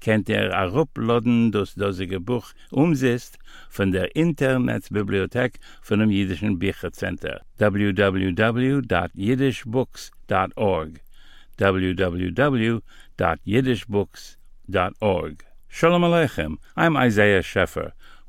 kennt ihr a ruploden das dosige Buch umsetzt von der Internetbibliothek von dem Jüdischen Büchercenter. www.jiddishbooks.org www.jiddishbooks.org Shalom Aleichem, I'm Isaiah Scheffer.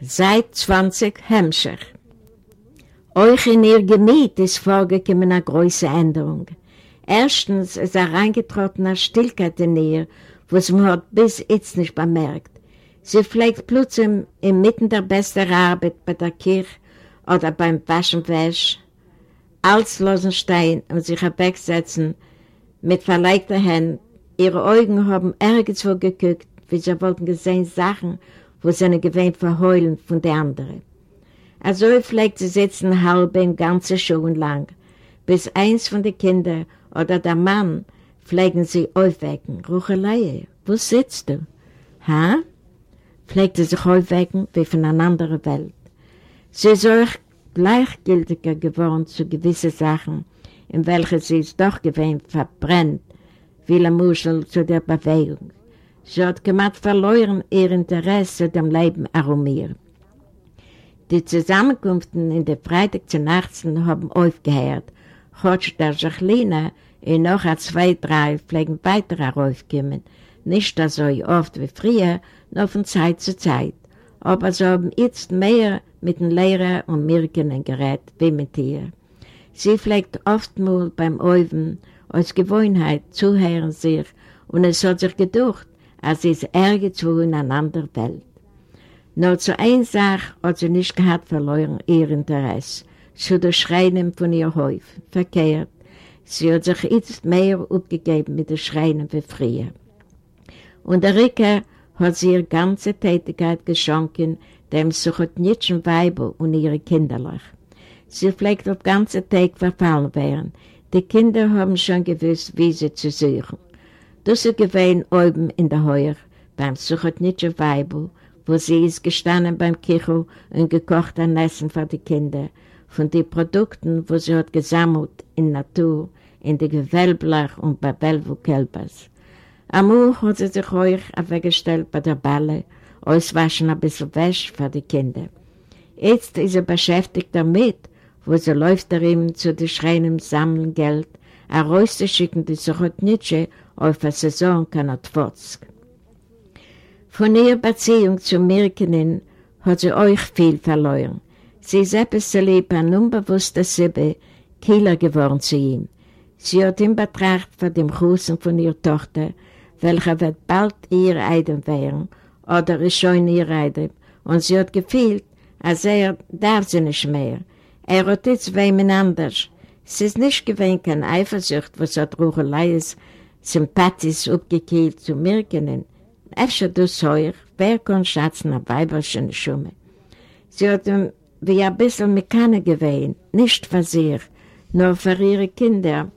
Seit 20 Hemmscher. Euch in ihr Gemüt ist vorgekommen eine große Änderung. Erstens ist er reingetrotten eine Stillkeit in ihr, was man hat bis jetzt nicht bemerkt. Sie pflegt plötzlich inmitten der besten Arbeit bei der Kirche oder beim Waschen Wäsch, als losen Stein und sich wegsetzen mit verlegter Händen Ihre Augen haben irgendwo geguckt, wie sie wollten gesehen Sachen, wo sie eine gewähnt verheulen von der anderen. Also pflegt sie sitzen halb in ganze Schuhen lang, bis eins von den Kindern oder der Mann pflegen sie aufwecken. Ruchelei, wo sitzt du? Ha? Pflegt sie sich aufwecken wie von einer anderen Welt. Sie ist euch gleichgültiger geworden zu gewissen Sachen, in welchen sie es doch gewähnt verbrennt, wie la Muschel zu der Bewegung. Sie hat gemacht verloren ihr Interesse dem Leben herum ihr. Die Zusammenkünften in der Freitag zu Nachten haben aufgehört. Heute der Jacqueline und noch ein zwei, drei pflegen weiter aufkommen. Nicht so oft wie früher, nur von Zeit zu Zeit. Aber sie haben jetzt mehr mit den Lehrern und Mirken gerät wie mit ihr. Sie pflegt oftmals beim Öfen aus Gewohnheit zuhören sich und es hat sich gedacht, als es irgendwo in einer anderen Welt. Nur zu einer Sache hat sie nicht gehabt verloren, ihr Interesse, zu der Schreinen von ihr Häuf, verkehrt. Sie hat sich jetzt mehr aufgegeben mit den Schreinen wie früher. Und der Ricke hat sie ihre ganze Tätigkeit geschenkt, dem Suchotnitschen Weiber und ihre Kinderlach. Sie pflegt auf ganze Tag verfallen werden, die Kinder haben schon gewusst, wie sie zu suchen. Das ist gewesen oben in der Heuer, beim Suchotnitscher Weibel, wo sie ist gestanden beim Kichel und gekocht ein Essen für die Kinder, von den Produkten, wo sie hat gesammelt in Natur, in die Gewölblach und bei Belvo-Kelbers. Amur hat sie sich euch weggestellt bei der Balle, auswaschen ein bisschen Wäsche für die Kinder. Jetzt ist sie beschäftigt damit, wo sie läuft darin zu den Schreinen sammeln Geld, herauszuschicken die Sochotnitsche auf eine Saison Kanatwotsk. Von ihrer Beziehung zu Mirkenin hat sie euch viel verloren. Sie ist etwas zu lieb an unbewusster Sibbe Kieler geworden zu ihm. Sie hat ihn betrachtet von dem Husen von ihrer Tochter, welcher wird bald ihr Eidem werden, oder ist schon ihr Eidem, und sie hat gefühlt, als er darf sie nicht mehr, er hat jetzt wem anders. Es ist nicht gewesen keine Eifersucht, was hat Rucheleis Sympathies abgekehlt zu Mirkenen. Efter du säuer, wer kann schätzen ein Weiberchen Schumme? Sie hat ihm wie ein bisschen Mekane gewesen, nicht für sich, nur für ihre Kinder.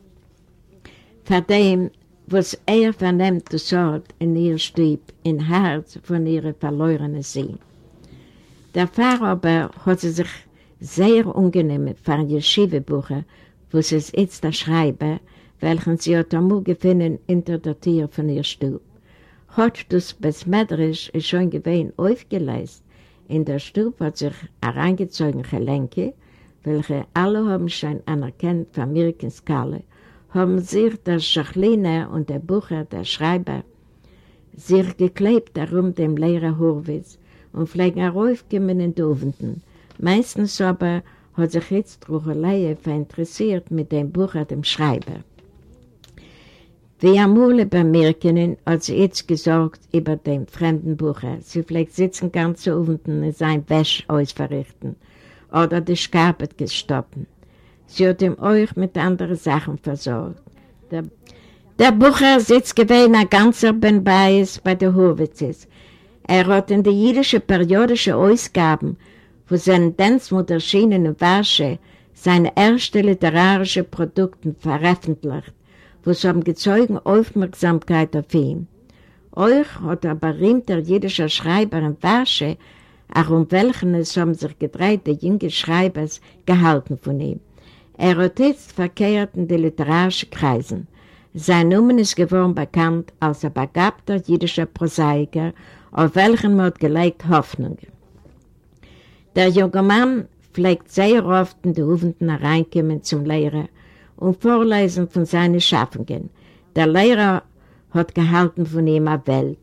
Für dem, was er vernimmt, das Ort in ihr Stieb, in Herz von ihrer verlorenen Seele. Der Pfarrer aber hat sie sich sehr ungenehm ein Yeshiva-Bucher, wo sie jetzt da schreiben, welchen sie hat amul gefunden hinter der Tür von ihr Stub. Hat das Besmedrisch ist schon gewesen aufgeleist. In der Stub hat sich hereingezogen Gelenke, welche alle haben schon anerkannt von Mirkens Skala, haben sich der Schachline und der Bucher, der Schreiber, sich geklebt darum dem Lehrer Horwitz und pflegen heraufgekommen in Dovenden, Meistens aber hat sich jetzt Ruchelei verinteressiert mit dem Buch dem Schreiber. Wie Amule bemerken, sie jetzt gesorgt über den fremden Bucher. Sie pflegt sitzen ganz unten in sein Wäsch ausverrichten oder die Skarbet gestoppen. Sie hat ihm euch mit anderen Sachen versorgt. Der, der Bucher sitzt gewesen ein ganzer Ben bei der Hurwitzes. Er hat in die jüdische periodische Ausgaben von seinen Denzmut erschienenen Warsche seine erste literarische Produkte veröffentlicht was haben gezeugen Aufmerksamkeit auf ihn. Euch hat ein berühmter jüdischer Schreiber in Warsche, auch um welchen es haben sich gedreht, die jungen Schreibers, gehalten von ihm. Er hat jetzt verkehrt in den literarischen Kreisen. Sein Name ist geworden bekannt als ein begabter jüdischer Prosaiker, auf welchen man gelegt Hoffnung. Der junge Mann pflegt sehr oft in die Hufenden hereinkommen zum Lehrer und vorlesen von seinen Schaffungen. Der Lehrer hat gehalten von ihm eine Welt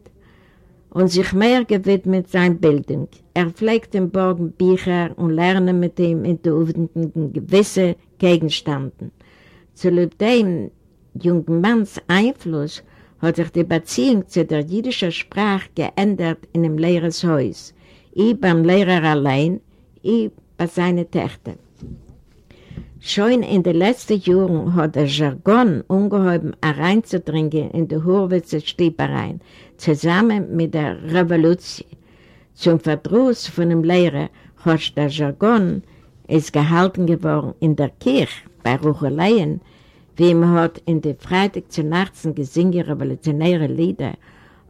und sich mehr gewidmet seiner Bildung. Er pflegt im Borgen Bücher und lerne mit ihm in den gewisse Gegenständen. Zu dem jungen Manns Einfluss hat sich die Beziehung zu der jüdischen Sprache geändert in dem Lehrershaus. Ich beim Lehrer allein, ich bei seinen Töchtern. Schon in den letzten Jahren hat der Jargon ungeheuer hereinzudringen in die Hurwitzer Stiebereien, zusammen mit der Revolution. Zum Verdruss von dem Lehrer hat der Jargon ist gehalten geworden in der Kirche bei Rucheleien, wie man hat in den Freitag zu Nachts gesingen revolutionäre Lieder,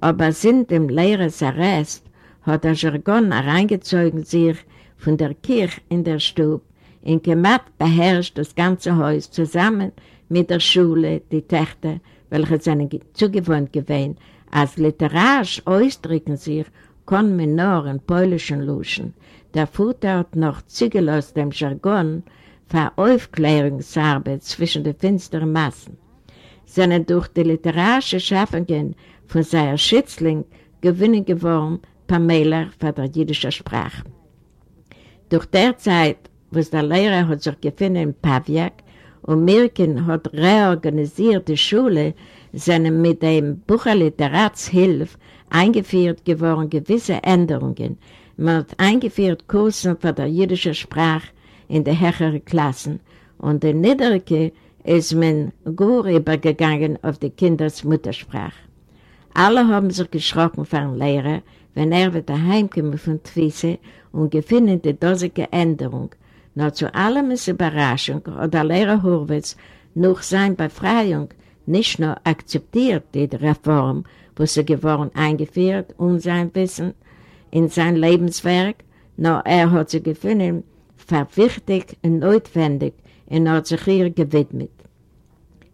aber sind dem Lehrers Arrest hat der Jargon hereingezogen sich von der Kirche in der Stube in Kemat beherrscht das ganze Haus zusammen mit der Schule, die Töchter, welche seine zugewohnt gewesen, als literarisch ausdrücken sich, kann man nur in polnischen Luschen. Der Futter hat noch aus dem Jargon für Aufklärungsarbeit zwischen den finsteren Massen. Seine durch die literarische Schaffungen von seiner Schützling gewinnen geworden Mailer für die jüdische Sprache. Durch der Zeit was der Lehrer hat sich gefunden in Paviak und Mirkin hat reorganisiert die Schule, sind mit dem Bucherliteratshilfe eingeführt geworden gewisse Änderungen. Man hat eingeführt Kursen für die jüdische Sprache in den höheren Klassen und in Niederke ist man gut übergegangen auf die Kindersmuttersprache. Alle haben sich geschrocken von Lehrer, wenn er wieder heimkommt von Twisse und gefunden die dosige Änderung, nur zu allem ist Überraschung hat der Lehrer Horwitz nach seiner Befreiung nicht nur akzeptiert die Reform, wo sie geworden eingeführt und sein Wissen in sein Lebenswerk, nur er hat sie gefunden, verwichtig und notwendig und hat sich ihr gewidmet.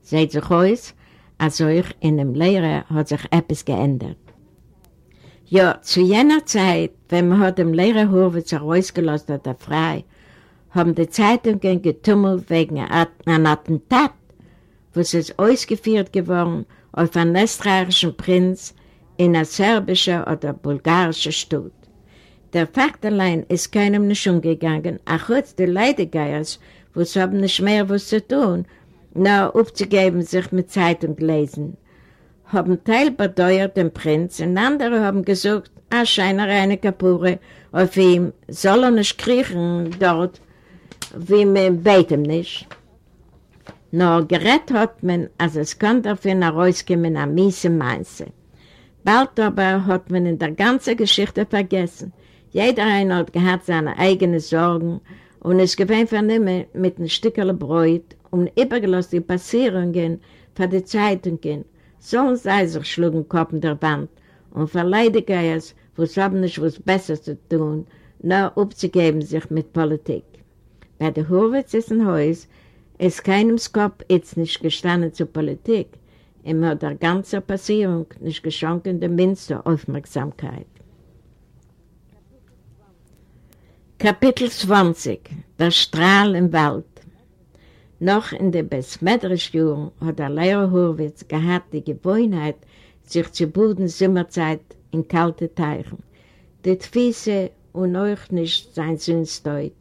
Seht sich aus, als euch in dem Lehrer hat sich etwas geändert. Ja, zu jener Zeit, wenn man hat dem Lehrer Horwitz herausgelassen hat, er frei, haben die Zeitungen getummelt wegen einem Attentat, was ist ausgeführt geworden auf einen österreichischen Prinz in einer serbischen oder bulgarischen Stadt. Der Fakt allein ist keinem nicht umgegangen, auch heute die Leidegeiers, was haben nicht mehr was zu tun, nur aufzugeben sich mit Zeitung lesen. Haben Teil bedeuert den Prinz und andere haben gesagt, ah, scheine reine Kapure auf ihm, soll er nicht kriechen dort, wie man beten nicht. Nur gerät hat man, als es kann dafür nach rauskommen, eine miese Meinse. Bald aber hat man in der ganzen Geschichte vergessen. Jeder einer hat gehabt seine eigenen Sorgen und es gewinnt vernehmen mit einem Stückchen Bräut und übergelassen die Passierungen für die Zeitungen. So sei sich schlugen Kopf in der Wand und verleidige es, was haben nicht was besser zu tun, nur aufzugeben sich mit Politik. Bei der Horwitz ist ein Haus, ist keinem Skop jetzt nicht gestanden zur Politik, immer der ganze Passierung nicht geschenkt der minste Aufmerksamkeit. Kapitel 20 Der Strahl im Wald Noch in den Besmetterisch-Jahren hat der Lehrer Horwitz gehabt die Gewohnheit, sich zu Boden Sommerzeit in kalte Teichen. Die Füße und euch nicht sein Sündsteut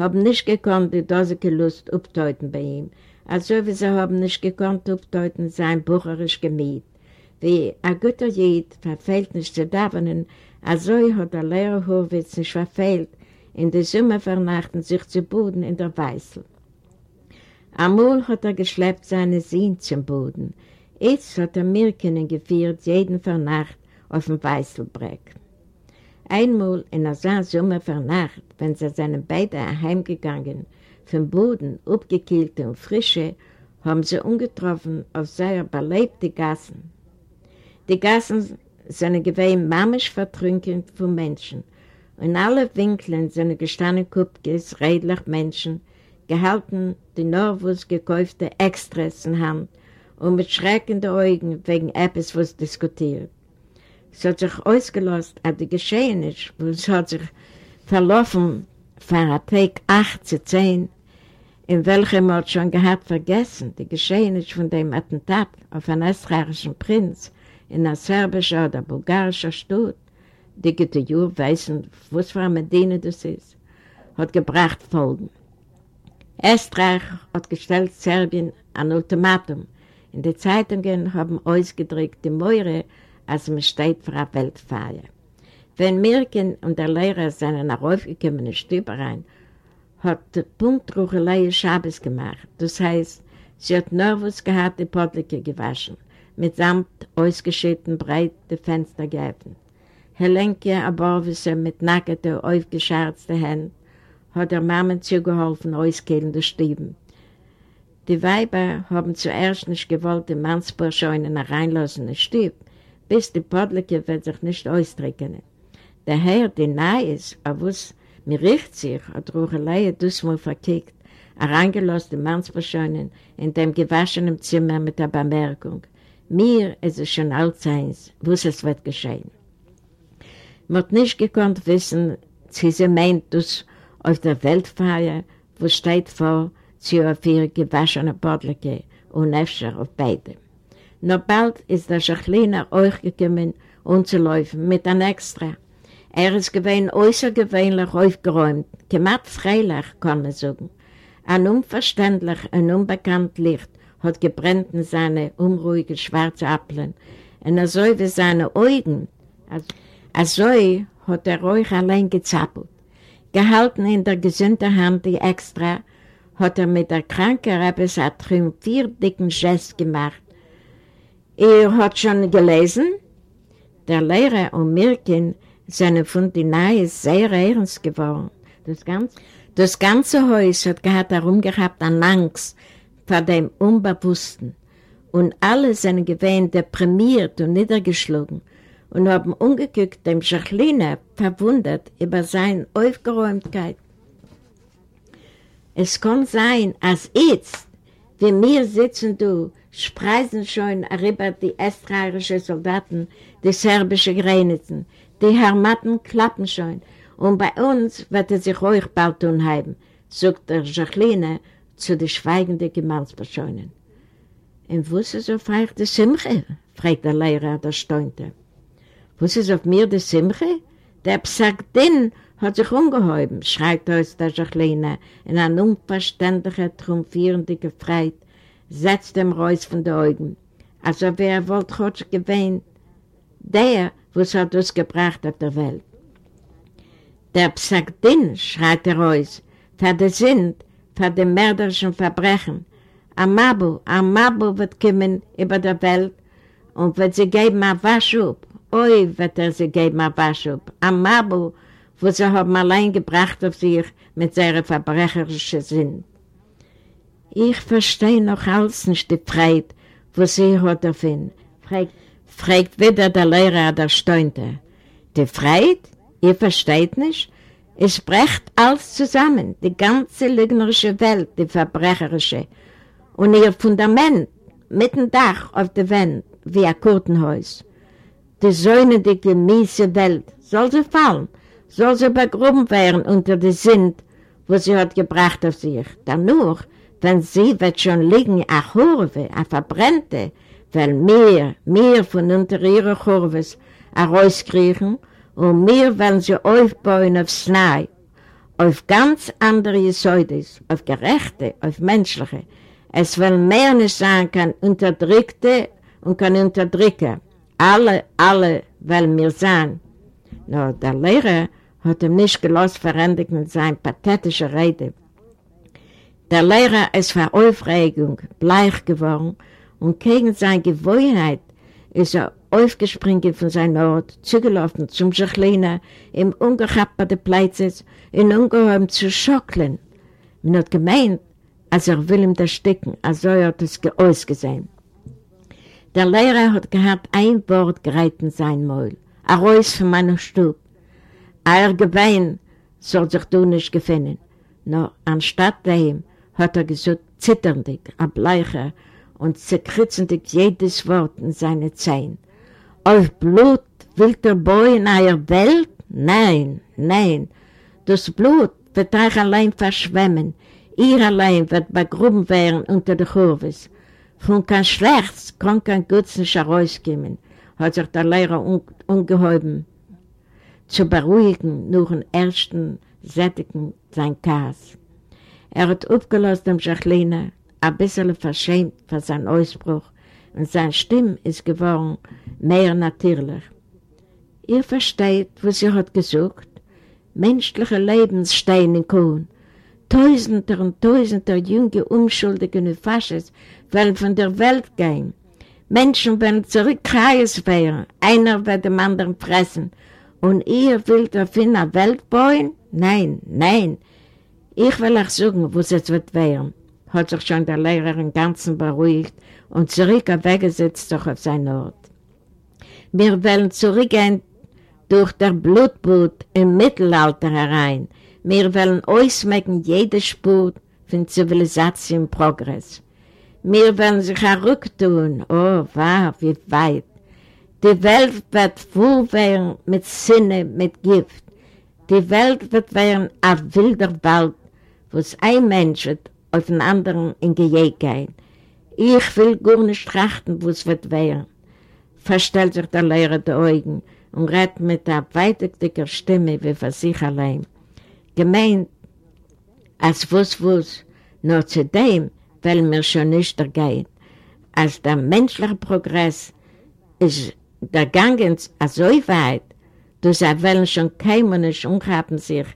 haben nicht gekonnt die dosige Lust updeuten bei ihm, also wie sie haben nicht gekonnt updeuten sein bucherisch Gemüt. Wie ein guter Jid verfehlt nicht zu davenen, also hat der Lehrer Horwitz nicht verfehlt, in der Sommervernachten sich zu Boden in der Weißel. Amol hat er geschleppt seine Sinn zum Boden. Jetzt hat er Mirkenen geführt, jeden Vernacht auf dem Weißelbreck. Einmal in der Sommervernacht, wenn sie seine beide heimgegangen, vom Boden, abgekühlte und frische, haben sie ungetroffen auf sehr belebte Gassen. Die Gassen sind gewesen mamisch vertrunken von Menschen. In alle Winkeln sind gestanden Kupkes, redlich Menschen, gehalten die Norwus gekaufte Extras in Hand und mit schreckenden Augen wegen etwas, was diskutiert. Es hat sich ausgelöst, dass die geschehen ist, wo es hat sich verlaufen von einem Tag 8 zu 10, in welchem man schon gehabt vergessen, die geschehen ist von dem Attentat auf einen österreichischen Prinz, in einer serbischen oder bulgarischen Stadt, die gute Jür wissen, was für eine Medina das ist, hat gebracht Folgen. Österreich hat gestellt Serbien ein Ultimatum. In den Zeitungen haben ausgedrückt die Meure, als man steht für eine Weltfeier. Wenn Mirken und der Lehrer seinen aufgekommenen Stübe rein, hat die Punktruchelei Schabes gemacht. Das heißt, sie hat Nervus gehabt, die Podlike gewaschen mitsamt ausgeschütteten breite Fenster geöffnet. Helenke Aborwisse mit nackten, aufgescherzten Händen hat der Mama zugeholfen, auskehlende Stieben. Die Weiber haben zuerst nicht gewollt, den Mannsbursche in einen reinlassenden Stieb, bis die Podlike wird sich nicht ausdrücken. Der Herr, der nahe ist, aber was mir riecht sich, hat Ruchelei dusmal verkickt, herangelassen Mannsburscheinen in dem gewaschenen Zimmer mit der Bemerkung, mir ist es schon allzeins, was es wird geschehen. Man hat nicht gekonnt wissen, sie sie meint, dass auf der Weltfeier, wo steht vor, sie auf ihre gewaschene Bordleke und öfter auf beide. Nur bald ist der Schachliner euch gekommen, umzulaufen mit einem Extra. Er ist gewesen äußergewöhnlich aufgeräumt, gemacht freilich, kann man sagen. Ein unverständlich und unbekannt Licht hat gebrennt in seine unruhige schwarze Appeln. Und so wie seine Augen, so hat er ruhig allein gezappelt. Gehalten in der gesunden Hand die Extra, hat er mit der kranken Rebes einen triumphierdicken Gest gemacht. Ihr habt schon gelesen? Der Lehrer und Mirkin sind von den Nahe sehr ernst geworden. Das ganze, das ganze Haus hat gehabt herumgehabt an Angst, vor dem Unbewussten. Und alle sind gewähnt deprimiert und niedergeschlagen und haben umgeguckt dem Jacqueline verwundert über seine Aufgeräumtheit. Es kann sein, als jetzt, wie wir sitzen, du, spreisen schon über die österreichischen Soldaten, die serbischen Grenzen, die Hermatten klappen schon, und bei uns wird es sich euch bald tun haben, sagt der Jacqueline zu den schweigenden Gemannspersonen. Und was ist auf euch die Simche? fragt der Lehrer, der staunte. Was ist auf mir die Simche? Der Psagdin hat sich umgehoben, schreit aus der Jacqueline in einer unverständlichen, triumphierenden Gefreit, setzt dem Reus von den Augen. Also wer wollte heute gewähnt? Der, was hat das gebracht auf der Welt. Der Psagdin, schreit der Reus, für den Sinn, für die mörderischen Verbrechen. Ein Mabu, ein Mabu wird kommen über die Welt und wird sie geben ein Waschub. Oi, wird er sie geben ein Waschub. Ein Mabu, wo sie haben allein gebracht auf sich mit seinem verbrecherischen Sinn. Ich verstehe noch alles nicht die Freude, wo sie hat auf ihn. Fragt, fragt wieder der Lehrer, der Staunte. Die Freude? Ihr versteht nicht? Es brecht alles zusammen, die ganze lügnerische Welt, die verbrecherische. Und ihr Fundament, mit dem Dach auf der Wand, wie ein Kurtenhaus. Die Säune, die gemäße Welt, soll sie fallen, soll sie begrüben werden unter die Sint, wo sie hat gebracht auf sich. Dann nur, wenn sie wird schon liegen, a Churve, a Verbrennte, weil mehr, mehr von unter ihrer Churves rauskriegen und wir wollen sie aufbauen auf Snai, auf ganz andere Säudes, auf gerechte, auf menschliche. Es will mehr nicht sein, kann Unterdrückte und kann Unterdrücker. Alle, alle wollen mir sein. Nur der Lehrer hat ihm nicht gelassen verändigt in seine pathetische Rede. Der Lehrer ist vor Aufregung bleich geworden und gegen seine Gewohnheit ist er aufgespringen von seinem Ort, zugelaufen zum Schachliner, im ungechappten Pleitzes, in ungeheuem zu schocklen. Man hat gemeint, als er will ihm das Sticken, also hat es ausgesehen. Der Lehrer hat gehabt ein Wort gereit in sein Maul, a Reus von meiner Stub. Er gewein soll sich du nicht gefunden. Nur anstatt dem hat er gesagt, zitterndig, a bleicher und zerkritzendig jedes Wort in seine Zehen. Auf Blut will der Boy in eurer Welt? Nein, nein. Das Blut wird euch allein verschwemmen. Ihr allein wird begruben werden unter der Kurves. Von kein Schlechts kann kein Gutes nicht herauskommen, hat sich der Lehrer un ungeheuben, zu beruhigen nach dem ersten Sättigen sein Kass. Er hat aufgelöst dem Jacqueline, ein bisschen verschämt für seinen Ausbruch, und seine Stimme ist geworden mehr natürlich. Ihr versteht, was sie hat gesucht? Menschliche Lebenssteine in Kuhn. Tausender und Tausender junge, unschuldige Nefasches wollen von der Welt gehen. Menschen werden zurückkreis werden. Einer wird dem anderen fressen. Und ihr wollt auf ihn eine Welt bauen? Nein, nein. Ich will euch sagen, wo es jetzt wird werden. Hat sich schon der Lehrer im Ganzen beruhigt und zurück weggesetzt auf seinen Ort. Wir wollen zurückgehen durch der Blutboot im Mittelalter herein. Wir wollen ausmecken jede Spur von Zivilisation und Progress. Wir wollen sich herücktun, oh, wow, wie weit. Die Welt wird voll werden mit Sinne, mit Gift. Die Welt wird werden ein wilder Wald, wo es ein Mensch wird auf den anderen in Gejäg gehen. Ich will gar nicht trachten, wo es wird werden. Verstellt sich der Lehrer die Augen und redet mit einer weitigdicker Stimme wie für sich allein. Gemeint, als wuss wuss, nur zu dem will mir schon nicht ergehen. Als der menschliche Progress ist der Gang so weit, dass er will schon kein und nicht umhaben sich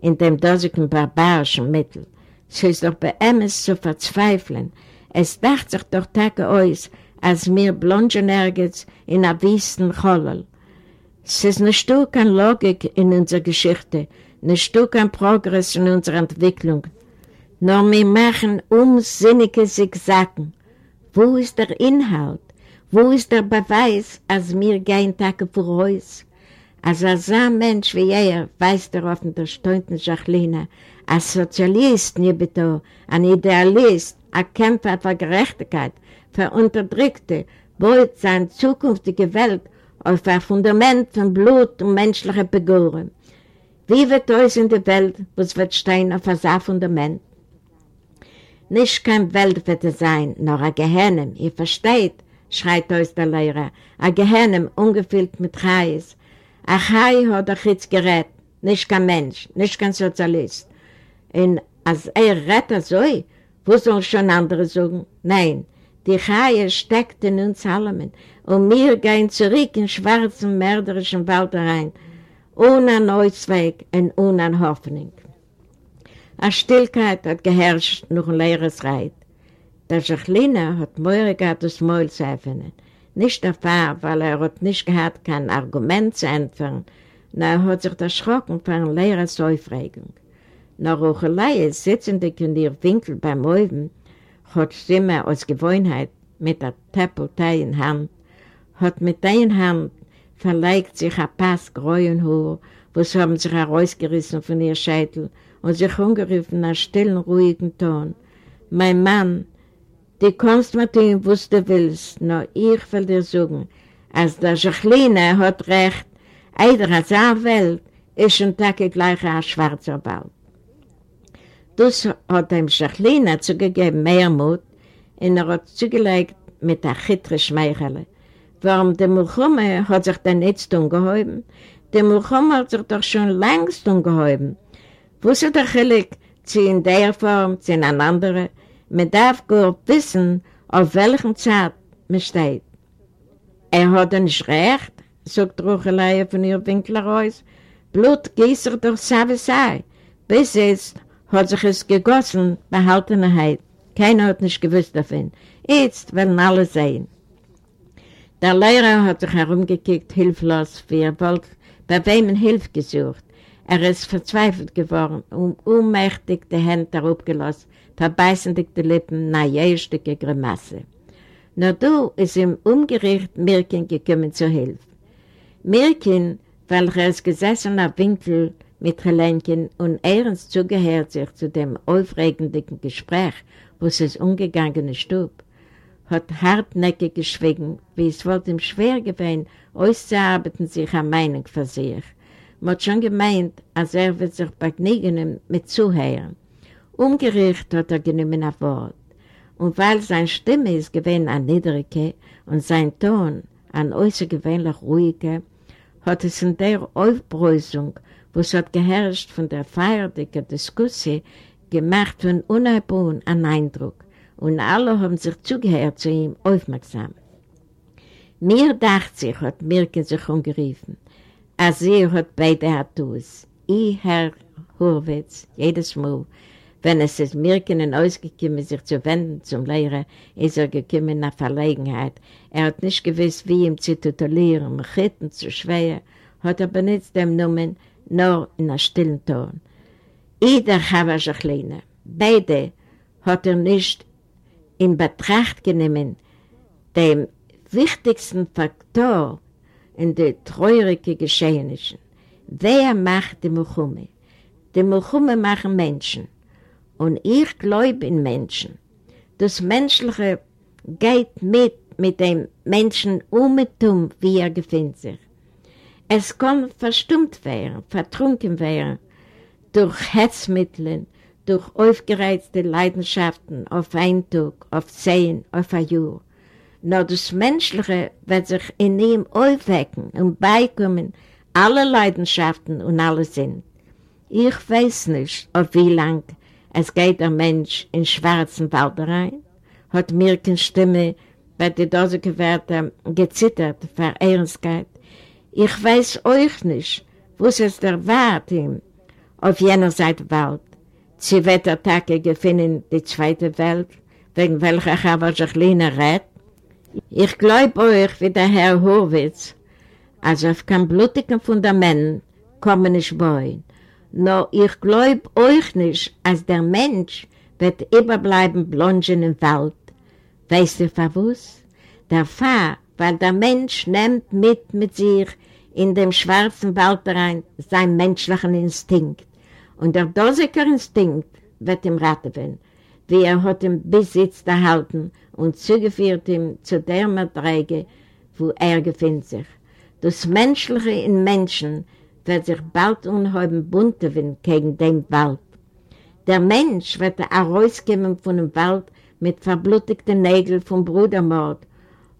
in dem dosigen barbarischen Mittel. Es ist doch bei ihm zu verzweifeln, es dacht sich doch Tage aus, als mir blonde nirgends in a wüsten Cholol. Es ist nicht so keine Logik in unserer Geschichte, nicht so kein Progress in unserer Entwicklung. Nur wir machen umsinnige Zigzacken. Wo ist der Inhalt? Wo ist der Beweis, als wir gehen Tage uns? Als ein so Mensch wie er, weiß der offen der Stunden Jacqueline, als Sozialist, Nibito, ein Idealist, ein Kämpfer für Gerechtigkeit, für Unterdrückte, baut seine zukünftige Welt auf ein Fundament von Blut und menschlicher Begehren. Wie wird es in der Welt, was wird stehen auf ein Fundament? Nicht kein Welt wird es sein, nur ein Gehennem, ihr versteht, schreit aus der Lehrer, ein Gehennem ungefüllt mit Reis. Ein Chai hat er jetzt gerät, nicht kein Mensch, nicht kein Sozialist. Und als er rettet so, wo soll schon andere sagen? Nein, die Chaie steckt in uns allen und wir gehen zurück in schwarzen, mörderischen Wald rein, ohne einen Ausweg und ohne eine Hoffnung. Eine Stillkeit hat geherrscht nach dem Lehrersreit. Der Jacqueline hat gehabt, das Maul zu öffnen. Nicht dafür, weil er hat nicht gehabt, kein Argument zu entfernen, sondern er hat sich erschrocken von einer Lehrersaufregung. Nach Ruchelei, sitzend in ihr Winkel beim Oven, hat Stimme aus Gewohnheit mit der Teppeltei in Hand, hat mit der Hand verlegt sich ein Pass grünen Haar, was haben sich herausgerissen von ihr Scheitel und sich umgerufen nach stillen, ruhigen Ton. Mein Mann, du kannst mir tun, was du willst, nur ich will dir sagen, als der Jacqueline hat recht, eider als eine Welt ist ein Tag gleich ein schwarzer Wald. Das hat dem Schachlina zugegeben mehr Mut und er hat zugelegt mit der chitre Schmeichele. Warum der Mulchumme hat sich dann nicht umgehoben? Der Mulchumme hat sich doch schon längst umgehoben. Wo ist der Chilik zu in der Form, zu in einer anderen? Man darf gut wissen, auf welchem Zeit man steht. Er hat nicht recht, sagt Ruchelei von ihr Winkler aus. Blut gießt durch Savisai. Bis jetzt hat sich es gegossen, Behaltenheit. Keiner hat nicht gewusst davon. Jetzt werden alle sehen. Der Lehrer hat sich herumgekickt, hilflos, wie er wollte, bei wem er Hilfe gesucht. Er ist verzweifelt geworden und ohnmächtig die Hände darauf gelassen, verbeißendig die Lippen nach jeder Stücke Grimasse. Nur du ist ihm umgerichtet Mirkin gekommen zur Hilfe. Mirkin, welcher ist gesessen auf Winkel mit Helenchen und ernst zugehört sich zu dem aufregenden Gespräch, wo es ist umgegangen Stub, hat hartnäckig geschwiegen, wie es wollte ihm schwer gewesen, auszuarbeiten sich eine Meinung für sich. Man hat schon gemeint, als er wird sich begnügen mit Zuhören. Umgerichtet hat er genommen ein Wort. Und weil seine Stimme ist gewesen an niedrige und sein Ton an äußergewöhnlich ruhige, hat es in der Aufbräusung, wo es hat geherrscht von der feierlichen Diskussion, gemacht von unheilbar einen Eindruck und alle haben sich zugehört zu ihm aufmerksam. Mir dachte sich, hat Mirke sich umgerufen, als sie hat beide Hattus. Ich, Herr Hurwitz, jedes Mal, wenn es ist Mirken ausgekommen, sich zu wenden zum Lehrer, ist er gekommen nach Verlegenheit. Er hat nicht gewusst, wie ihm zu tutorieren, mit Chitten zu schwer, hat er benutzt dem Namen nur in einem stillen Ton. Jeder habe sich lehne. Beide hat er nicht in Betracht genommen, dem wichtigsten Faktor in den treurigen Geschehnissen. Wer macht die Milchumme? Die Milchumme machen Menschen. Und ich glaube in Menschen. Das Menschliche geht mit mit dem Menschen um und um, wie er gefühlt sich. Es kann verstummt werden, vertrunken werden, durch Hetzmittel, durch aufgereizte Leidenschaften auf einen Tag, auf zehn, auf ein Jahr. Nur das Menschliche wird sich in ihm aufwecken und beikommen alle Leidenschaften und alle Sinn. Ich weiß nicht, auf wie lang es geht der Mensch in schwarzen Wald rein, hat Mirkens Stimme bei der Dose gewährte gezittert vor Ehrenskeit. Ich weiß euch nicht, was es erwartet ihm auf jener Seite Wald. Sie wird der Tage gefunden, die zweite Welt, wegen welcher Chava Jacqueline rät. Ich glaube euch, wie der Herr Horwitz, als auf kein blutigen Fundament kommen nicht bauen. Nur ich glaube euch nicht, als der Mensch wird überbleiben blongen im Wald. Weißt du, was? Der Fahr, weil der Mensch nimmt mit mit sich in dem schwarzen Wald rein sein menschlichen Instinkt. Und der Doseker Instinkt wird ihm raten, wie er hat im Besitz erhalten und zugeführt ihm zu der Madrege, wo er befindet sich. Das Menschliche in Menschen wird sich bald unheuben bunte Wind gegen den Wald. Der Mensch wird herauskommen von dem Wald mit verblutigten Nägeln vom Brudermord,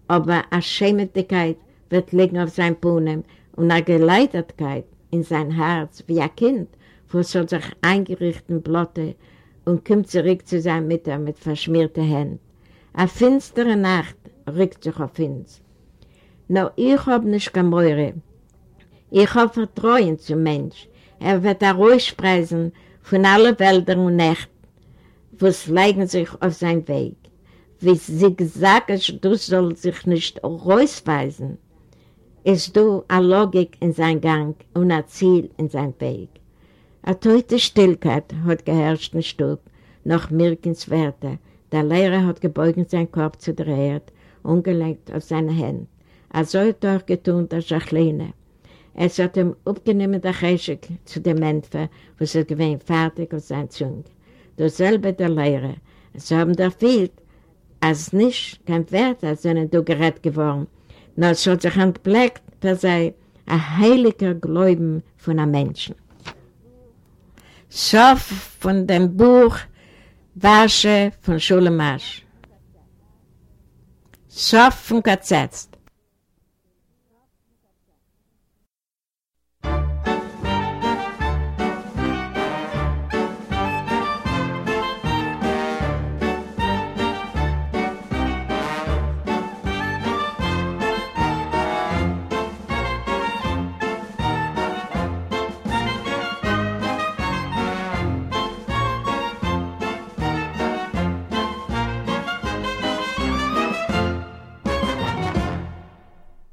aber eine Schämigkeit wird liegen auf sein Puhnen und eine Geleitetkeit in sein Herz wie ein Kind, wo soll sich eingerichten Blotte und kommt zurück zu seiner Mutter mit verschmierten Händen. Eine finstere Nacht rückt sich auf uns. Nur ich habe nicht gemäure. Ich habe Vertrauen zum Mensch. Er wird er ruhig preisen von allen Wäldern und Nächten, wo es leigen sich auf seinen Weg. Wie sie gesagt hat, du sollst sich nicht rausweisen ist du eine Logik in sein Gang und ein Ziel in sein Weg. Eine teute Stillkeit hat geherrscht im Stub, nach Mirkens Werte. Der Lehrer hat gebeugt seinen Kopf zu der Erde, umgelegt auf seine Hände. Er soll doch getun, der Jacqueline. Es hat ihm aufgenommen der Geschick zu dem Menschen, wo sie gewinnt fertig auf seine Zunge. Dasselbe der Lehrer. Es haben da viel, als nicht kein Wert, als sind du gerät geworden, nur es hat sich entbleckt, dass sei ein heiliger Glauben von einem Menschen. Schof von dem Buch Wasche von Schulemasch. Schof von Kazetz.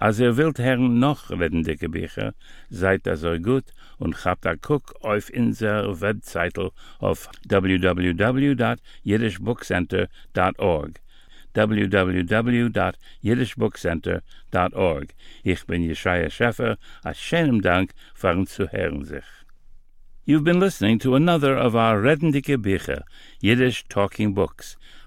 Als ihr wilt hern noch redende Gebücher, seid das so gut und habt a guck auf inser Webseite auf www.jiddishbookcenter.org www.jiddishbookcenter.org Ich bin Jeschaya Scheffer, a schönem Dank für zu hören sich. You've been listening to another of our Redendike Bücher, Yiddish Talking Books,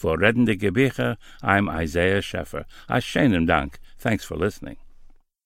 For Reddende Gebiche, I'm Isaiah Scheffer. A Dank. Thanks for listening.